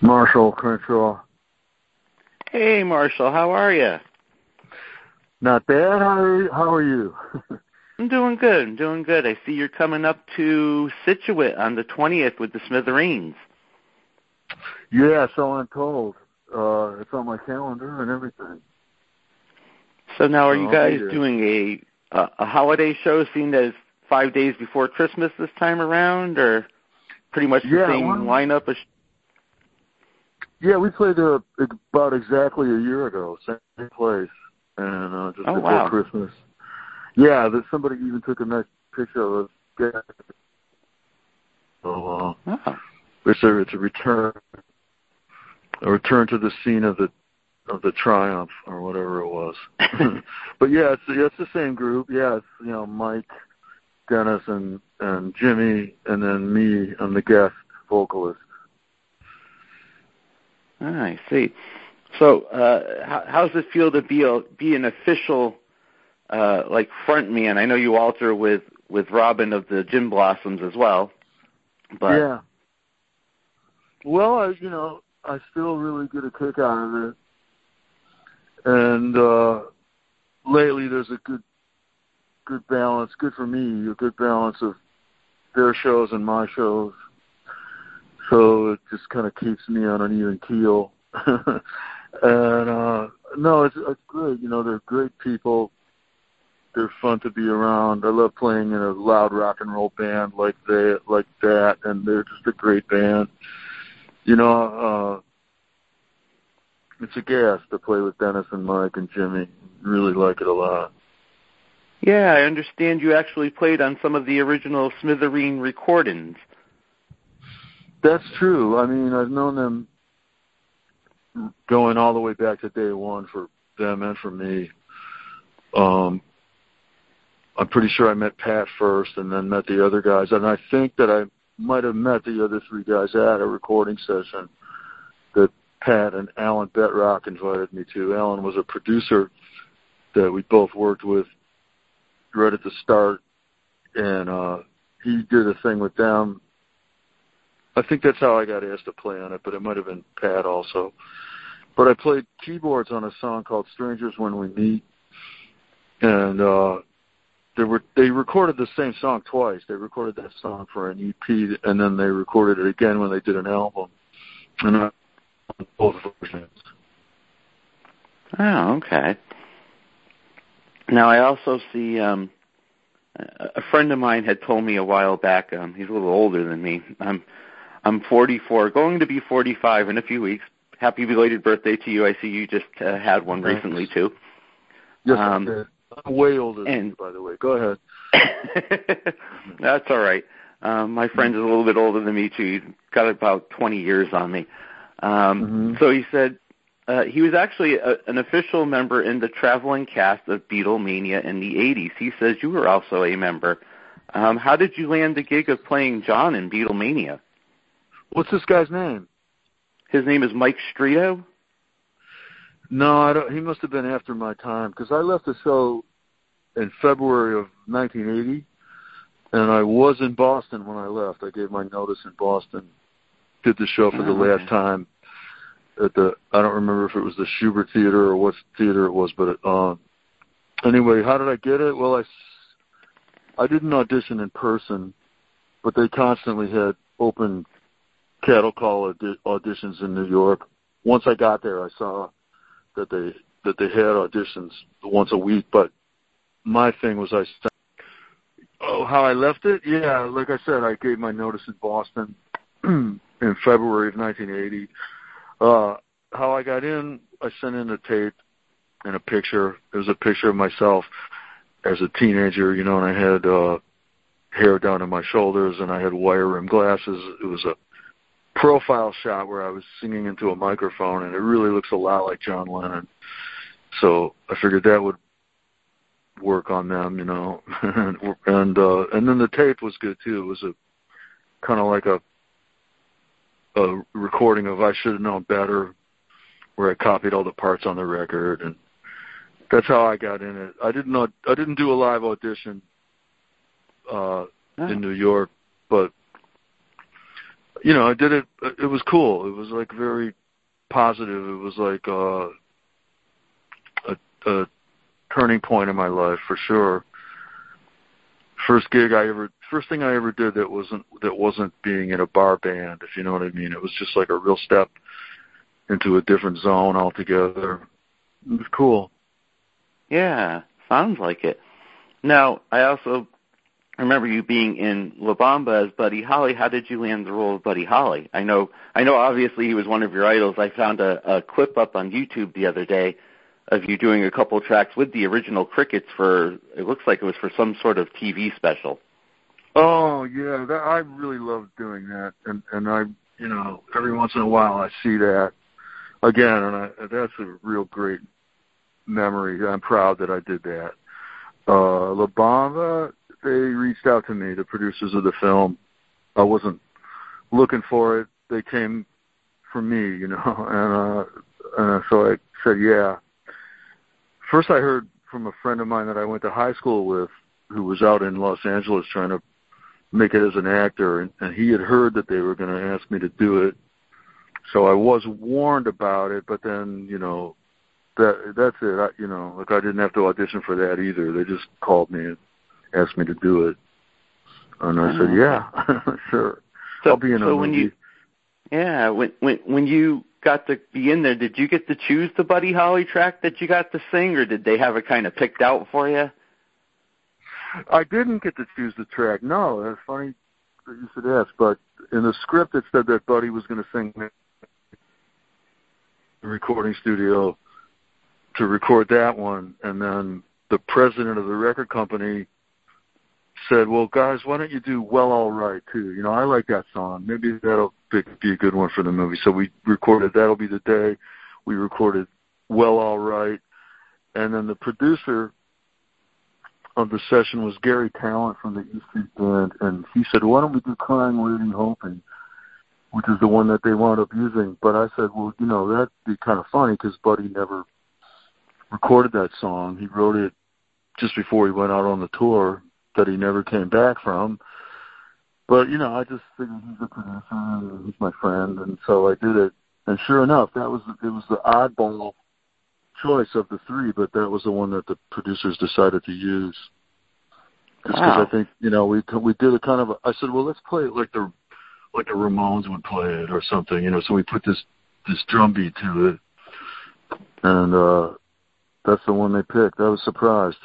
Marshall Crenshaw. Hey, Marshall, how are you? Not bad. How are, how are you? I'm doing good. I'm doing good. I see you're coming up to Scituate on the 20th with the Smithereens. Yeah, so I'm told. Uh, it's on my calendar and everything. So now, are you guys doing a a, a holiday show, seeing that it's five days before Christmas this time around, or pretty much the Yeah, same one- lineup? As, Yeah, we played there about exactly a year ago, same place, and uh, just Oh, before wow. Christmas. Yeah, that somebody even took a nice picture of us. So uh, oh, it's a it's a return, a return to the scene of the of the triumph or whatever it was. but yeah, it's it's the same group. Yeah, it's you know Mike, Dennis, and and Jimmy, and then me. I'm the guest vocalist. ah, I see. So, uh, how, how does it feel to be a be an official uh, like front man? I know you alter with with Robin of the Gin Blossoms as well, but yeah. Well, I, you know, I still really get a kick out of it, and uh lately there's a good, good balance. Good for me, a good balance of their shows and my shows. So it just kind of keeps me on an even keel. and uh no, it's it's great. You know, they're great people. They're fun to be around. I love playing in a loud rock and roll band like they like that, and they're just a great band. You know, uh it's a gas to play with Dennis and Mike and Jimmy. Really like it a lot. Yeah, I understand you actually played on some of the original Smithereen recordings. That's true. I mean, I've known them going all the way back to day one for them and for me. Um, I'm pretty sure I met Pat first and then met the other guys. And I think that I might have met the other three guys at a recording session that Pat and Alan Betrock invited me to. Alan was a producer that we both worked with right at the start. And, uh, he did a thing with them I think that's how I got asked to play on it, but it might have been Pat also. But I played keyboards on a song called Strangers When We Meet. And uh they were they recorded the same song twice. They recorded that song for an EP and then they recorded it again when they did an album. And I both versions. Oh, okay. Now I also see um a a friend of mine had told me a while back, um he's a little older than me. I'm I'm 44, going to be 45 in a few weeks. Happy belated birthday to you. I see you just uh, had one Thanks. recently too. Yes, Um, I did. I'm way older than and- you, by the way. Go ahead. That's all right. Um, my friend is a little bit older than me too. He's got about 20 years on me. Um, Mhm. So he said uh, he was actually a, an official member in the traveling cast of Beatlemania in the 80s. He says you were also a member. Um, how did you land the gig of playing John in Beatlemania? What's this guy's name? His name is Mike Strito. No, I don't. He must have been after my time because I left the show in February of 1980, and I was in Boston when I left. I gave my notice in Boston. Did the show for the Oh, last time at the. I don't remember if it was the Shubert Theater or what theater it was, but uh, anyway, how did I get it? Well, I I didn't audition in person, but they constantly had open cattle call audi- auditions in New York. Once I got there, I saw that they that they had auditions once a week. But my thing was I st- oh how I left it. Yeah, like I said, I gave my notice in Boston in February of 1980. Uh, how I got in, I sent in a tape and a picture. It was a picture of myself as a teenager, you know, and I had uh, hair down to my shoulders and I had wire rim glasses. It was a profile shot where I was singing into a microphone, and it really looks a lot like John Lennon. So I figured that would work on them, you know. and uh and then the tape was good too. It was a kind of like a a recording of I should have known better, where I copied all the parts on the record, and that's how I got in it. I didn't I didn't do a live audition uh Oh. in New York, but you know, I did it. It was cool. It was like very positive. It was like uh, a, a turning point in my life for sure. First gig I ever, first thing I ever did that wasn't that wasn't being in a bar band, if you know what I mean. It was just like a real step into a different zone altogether. It was cool. Yeah, sounds like it. Now, I also remember you being in La Bamba as Buddy Holly. How did you land the role of Buddy Holly? I know, I know. Obviously, he was one of your idols. I found a, a clip up on YouTube the other day of you doing a couple tracks with the original Crickets for. It looks like it was for some sort of TV special. Oh yeah, that, I really love doing that, and and I, you know, every once in a while I see that again, and I, that's a real great memory. I'm proud that I did that. Uh, La Bamba, they reached out to me, the producers of the film. I wasn't looking for it. They came for me, you know, and, uh, and so I said, yeah. First I heard from a friend of mine that I went to high school with who was out in Los Angeles trying to make it as an actor and, and he had heard that they were going to ask me to do it so I was warned about it, but then you know that that's it. I, you know, like I didn't have to audition for that either. They just called me and asked me to do it, and I said, "Yeah, sure, so, I'll be in so a movie." When you, yeah, when when when you got to be in there, did you get to choose the Buddy Holly track that you got to sing, or did they have it kind of picked out for you? I didn't get to choose the track. No, that's funny that you should ask. But in the script, it said that Buddy was going to sing in the recording studio to record that one, and then the president of the record company said, "Well, guys, why don't you do Well All Right too? You know, I like that song. Maybe that'll be a good one for the movie." So we recorded That'll Be the Day. We recorded Well All Right, and then the producer of the session was Garry Tallent from the E Street Band, and he said, "Why don't we do Crying, Waiting, Hoping?" which is the one that they wound up using. But I said, well, you know, that'd be kind of funny because Buddy never recorded that song. He wrote it just before he went out on the tour that he never came back from. But you know, I just figured he's a producer and he's my friend, and so I did it. And sure enough, that was it was the oddball choice of the three, but that was the one that the producers decided to use. Just because wow. I think you know we we did a kind of a, I said, well, let's play it like the like the Ramones would play it or something, you know. So we put this this drum beat to it, and uh that's the one they picked. I was surprised.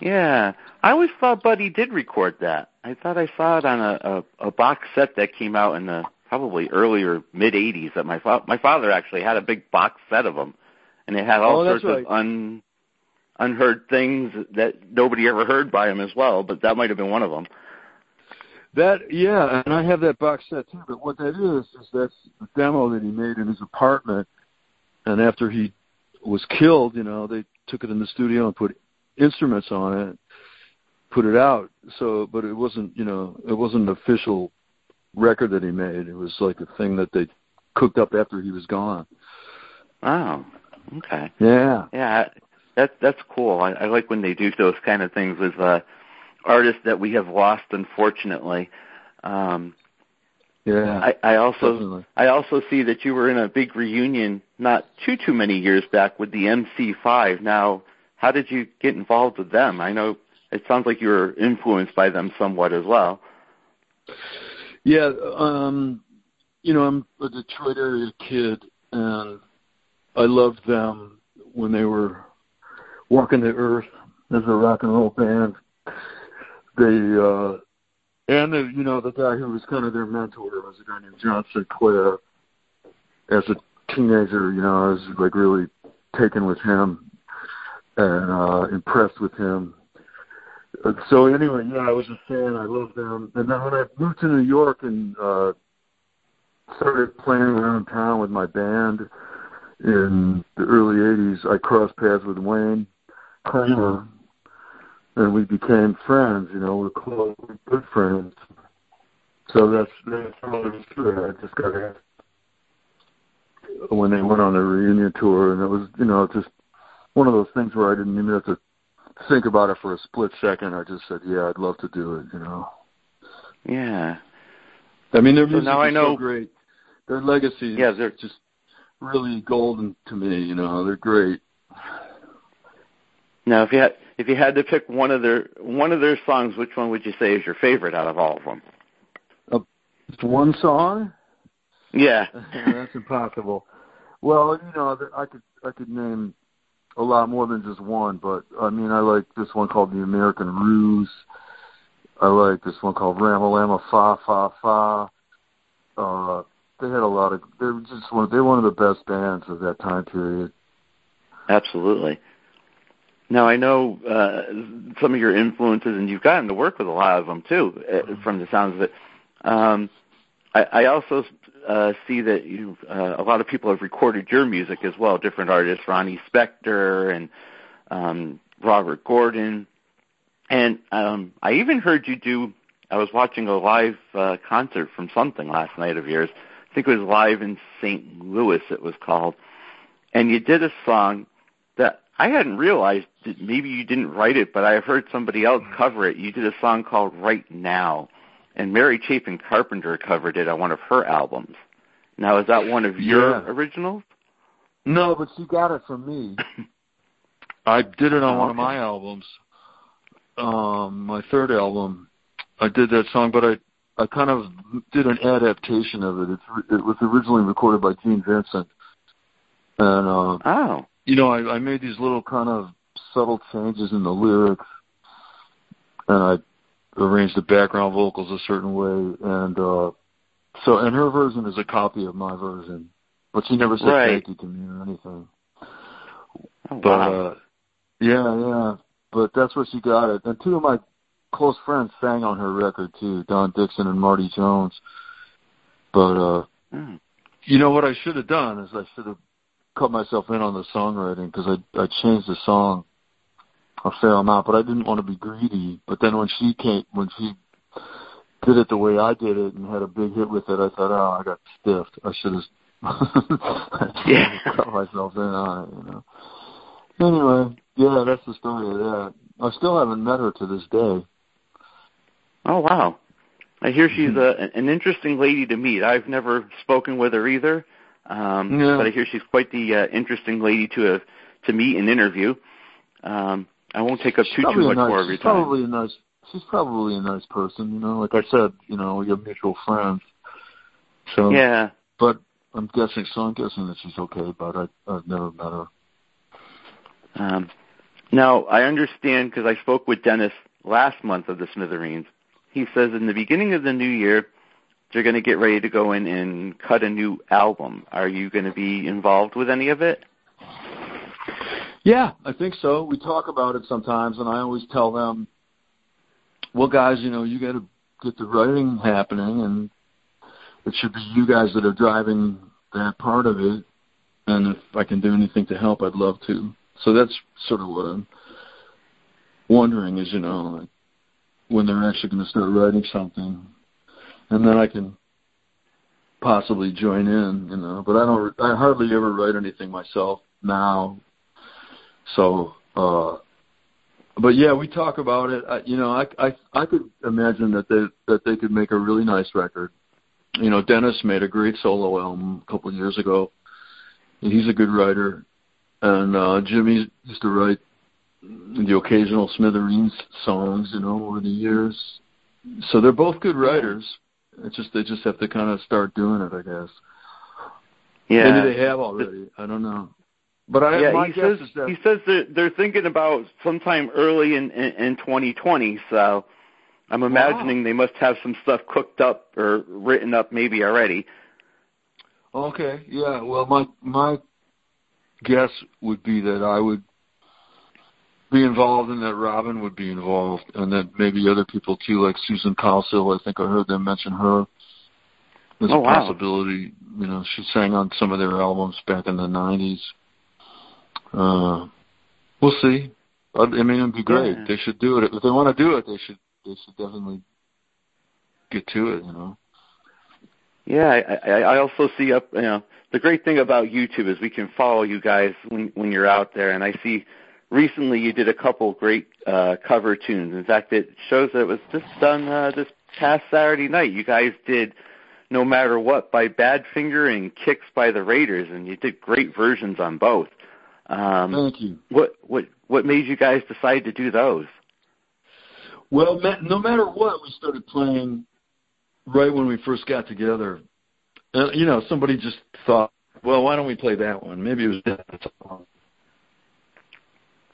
Yeah, I always thought Buddy did record that. I thought I saw it on a a, a box set that came out in the probably earlier mid '80s. That my fa- my father actually had a big box set of them, and it had all oh, sorts right. of un unheard things that nobody ever heard by him as well. But that might have been one of them. That yeah, and I have that box set too. But what that is is that's the demo that he made in his apartment, and after he was killed, you know, they took it in the studio and put instruments on it, put it out. So, but it wasn't, you know, it wasn't an official record that he made. It was like a thing that they cooked up after he was gone. Oh, okay. Yeah. Yeah, that that's cool. I, I like when they do those kind of things with uh artists that we have lost, unfortunately. Um, yeah, I, I also definitely. I also see that you were in a big reunion not too too many years back with the MC5. Now, how did you get involved with them? I know it sounds like you were influenced by them somewhat as well. Yeah, um, you know, I'm a Detroit area kid, and I loved them when they were walking the earth as a rock and roll band they uh and the you know the guy who was kind of their mentor was a guy named John Sinclair. As a teenager, you know, I was like really taken with him and uh impressed with him. Uh, so anyway, yeah, I was a fan. I loved them. And then when I moved to New York and uh started playing around town with my band in the early '80s, I crossed paths with Wayne Kramer, and we became friends. You know, we're close, we're good friends. So that's that's all there was to it. I just got asked when they went on their reunion tour, and it was you know just one of those things where I didn't even have to think about it for a split second. I just said, yeah, I'd love to do it. You know. Yeah. I mean, their music now I is know- so great. Their legacy Yeah, they're- just really golden to me. You know, they're great. Now, if you had if you had to pick one of their one of their songs, which one would you say is your favorite out of all of them? Just one song? Yeah. That's impossible. Well, you know, I could I could name a lot more than just one, but I mean, I like this one called The American Ruse. I like this one called Ramalama Fa Fa Fa. Uh, they had a lot of. They were just one. They're one of the best bands of that time period. Absolutely. Now I know uh, some of your influences, and you've gotten to work with a lot of them too, uh, from the sounds of it. Um, I, I also uh, see that you uh, a lot of people have recorded your music as well. Different artists, Ronnie Spector and um, Robert Gordon, and um, I even heard you do. I was watching a live uh, concert from something last night of yours. I think it was live in St. Louis. It was called, and you did a song that I hadn't realized that maybe you didn't write it, but I heard somebody else cover it. You did a song called Right Now, and Mary Chapin Carpenter covered it on one of her albums. Now, is that one of your Yeah. originals? No, but she got it from me. I did it on Oh, one of my albums. Um, my third album, I did that song, but I I kind of did an adaptation of it. It's, it was originally recorded by Gene Vincent, and uh, Oh, you know, I, I made these little kind of subtle changes in the lyrics, and I arranged the background vocals a certain way, and uh, so and her version is a copy of my version, but she never said Right. thank you to me or anything. oh But wow. uh yeah, yeah. But that's where she got it. And two of my close friends sang on her record too, Don Dixon and Marti Jones. But uh Hmm. you know what I should have done is I should have cut myself in on the songwriting because I I changed the song a fair amount, but I didn't want to be greedy. But then when she came, when she did it the way I did it and had a big hit with it, I thought, oh, I got stiffed. I should have. Yeah. cut myself in on it, you know. Anyway, yeah, that's the story of that. I still haven't met her to this day. Oh wow. I hear she's Mm-hmm. a, an interesting lady to meet. I've never spoken with her either, um, Yeah. but I hear she's quite the uh, interesting lady to have to meet and interview. Um, I won't take up She's too too much nice, more of your she's time. probably a nice. She's probably a nice person, you know. Like I said, you know, we have mutual friends. So, Yeah. but I'm guessing, so I'm guessing that she's okay. But I, I've never met her. Um, now, I understand because I spoke with Dennis last month of the Smithereens. He says in the beginning of the new year, they're going to get ready to go in and cut a new album. Are you going to be involved with any of it? Yeah, I think so. We talk about it sometimes, and I always tell them, "Well, guys, you know, you got to get the writing happening, and it should be you guys that are driving that part of it. And if I can do anything to help, I'd love to." So that's sort of what I'm wondering is, you know, like when they're actually going to start writing something, and then I can possibly join in, you know. But I don't. I hardly ever write anything myself now so, uh, but yeah, we talk about it. I, you know, I, I, I could imagine that they, that they could make a really nice record. You know, Dennis made a great solo album a couple of years ago. He's a good writer. And, uh, Jimmy used to write the occasional Smithereens songs, you know, over the years. So they're both good writers. It's just, they just have to kind of start doing it, I guess. Yeah. Maybe they have already. I don't know. But I, yeah, he says that he says they're they're thinking about sometime early in in, in 2020. So I'm imagining they must have some stuff cooked up or written up maybe already. Okay, yeah. Well, my my guess would be that I would be involved and that Robin would be involved, and that maybe other people too, like Susan Cowsill. I think I heard them mention her. There's Oh, a wow. possibility. You know, she sang on some of their albums back in the '90s. Uh, we'll see. I, I mean, it'd be great. Yeah. They should do it if they want to do it. They should. They should definitely get to it. You know. Yeah, I, I, I also see up. You know, the great thing about YouTube is we can follow you guys when when you're out there, and I see recently you did a couple great uh, cover tunes. In fact, it shows that it was just done uh, this past Saturday night. You guys did No Matter What by Badfinger and Kicks by the Raiders, and you did great versions on both. Um, Thank you. What what what made you guys decide to do those? Well, no matter what, we started playing right when we first got together. Uh, you know, somebody just thought, well, why don't we play that one? Maybe it was that song.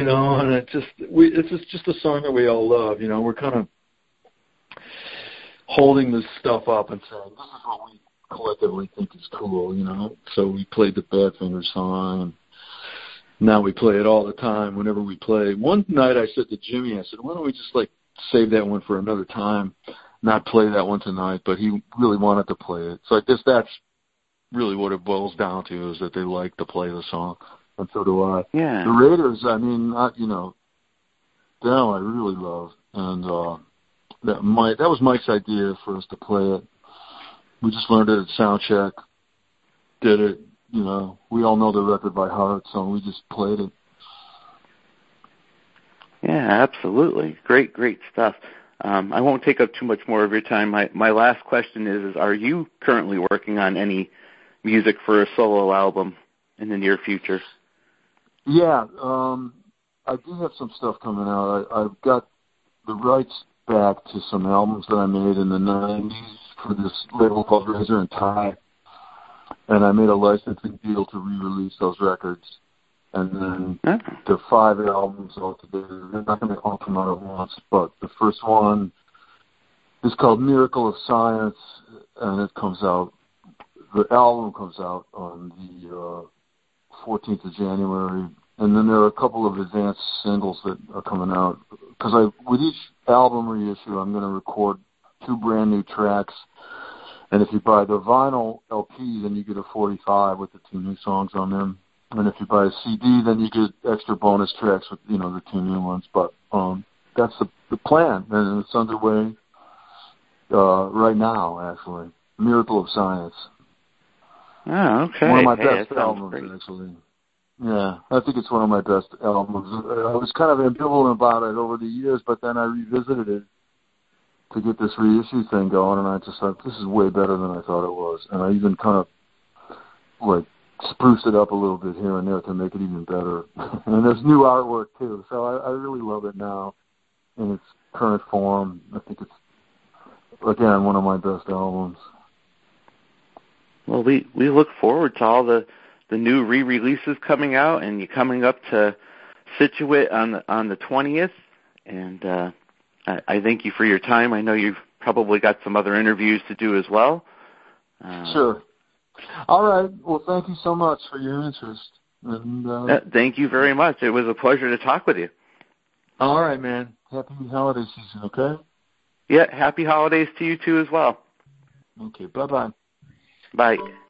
You know, and it just we it's just, just a song that we all love. You know, we're kind of holding this stuff up and saying, this is what we collectively think is cool. You know, so we played the Badfinger song. Now we play it all the time whenever we play. One night I said to Jimmy, I said, why don't we just like save that one for another time, not play that one tonight, but he really wanted to play it. So I guess that's really what it boils down to is that they like to play the song, and so do I. Yeah. The Raiders, I mean, I, you know, them I really love, and uh, that Mike, that was Mike's idea for us to play it. We just learned it at sound check, did it. You know, we all know the record by heart, so we just played it. Yeah, absolutely. Great, great stuff. Um, I won't take up too much more of your time. My my last question is: Is are you currently working on any music for a solo album in the near future? Yeah, um, I do have some stuff coming out. I, I've got the rights back to some albums that I made in the '90s for this label called Razor and Tie, and I made a licensing deal to re-release those records and then oh. the five albums altogether. They're not going to all come out at once, but the first one is called Miracle of Science, and it comes out. The album comes out on the uh, 14th of January, and then there are a couple of advanced singles that are coming out. Because I, with each album reissue, I'm going to record two brand new tracks. And if you buy the vinyl LP, then you get a 45 with the two new songs on them and if you buy a CD, then you get extra bonus tracks with you know the two new ones. But um, that's the the plan, and it's underway uh, right now. Actually, Miracle of Science. Oh, okay. One of my hey, best albums, great. actually. Yeah, I think it's one of my best albums. I was kind of ambivalent about it over the years, but then I revisited it to get this reissue thing going, and I just thought this is way better than I thought it was. And I even kind of like spruce it up a little bit here and there to make it even better. and there's new artwork too, so I, I really love it now in its current form. I think it's again one of my best albums. Well, we we look forward to all the the new re-releases coming out, and you're coming up to Scituate on the on the twentieth. And uh, I, I thank you for your time. I know you've probably got some other interviews to do as well. Uh, sure. All right. Well, thank you so much for your interest. And uh, uh, thank you very much. It was a pleasure to talk with you. All right, man. Happy holiday season. Okay. Yeah. Happy holidays to you too as well. Okay. Bye-bye. Bye.